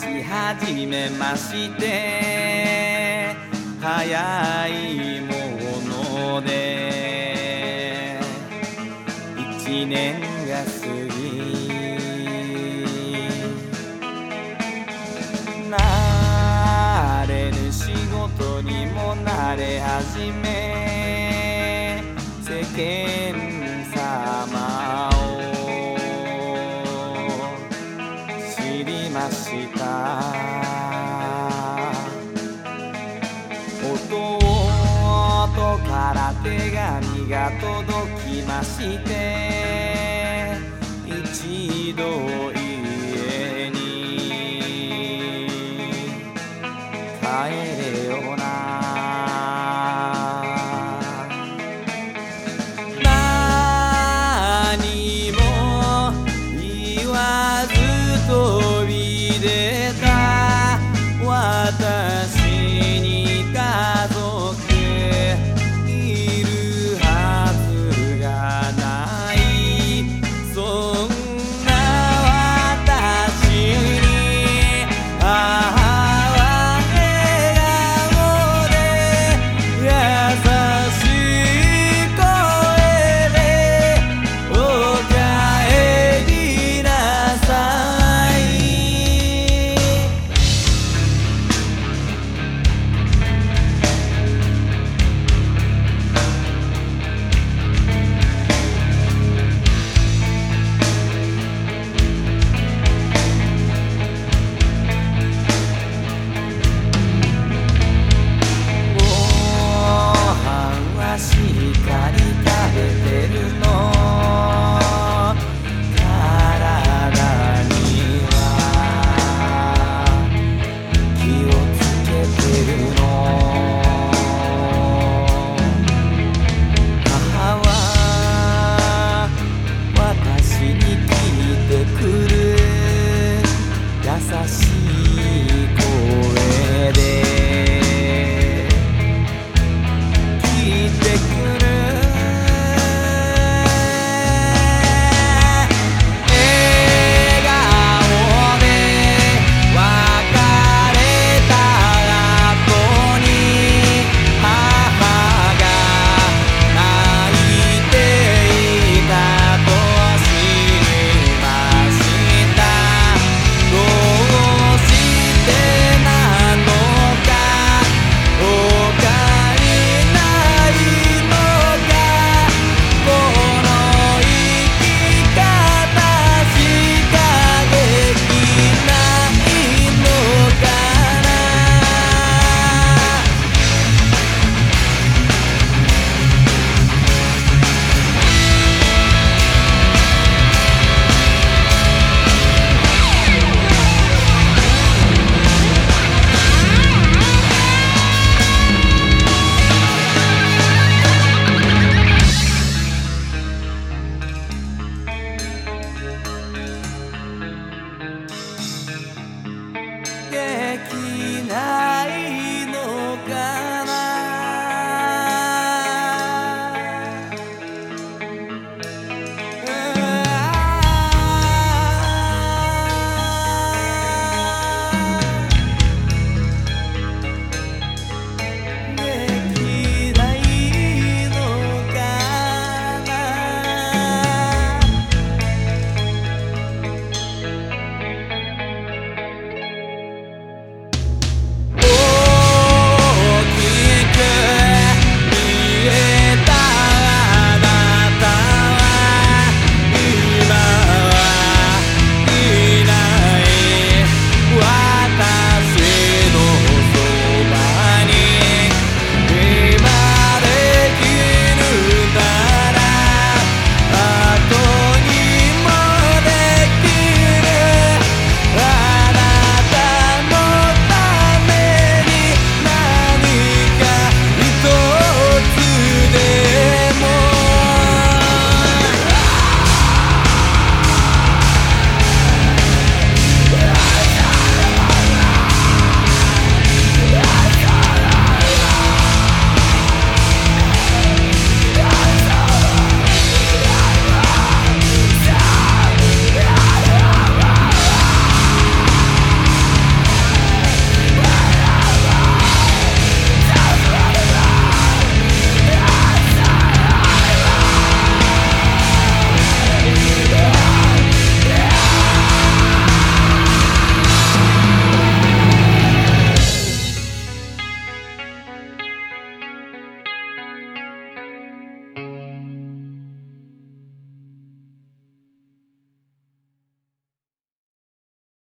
し始めまして早いもので一年が過ぎ。なれぬ仕事にもなれ始め世間手紙が届きまして一度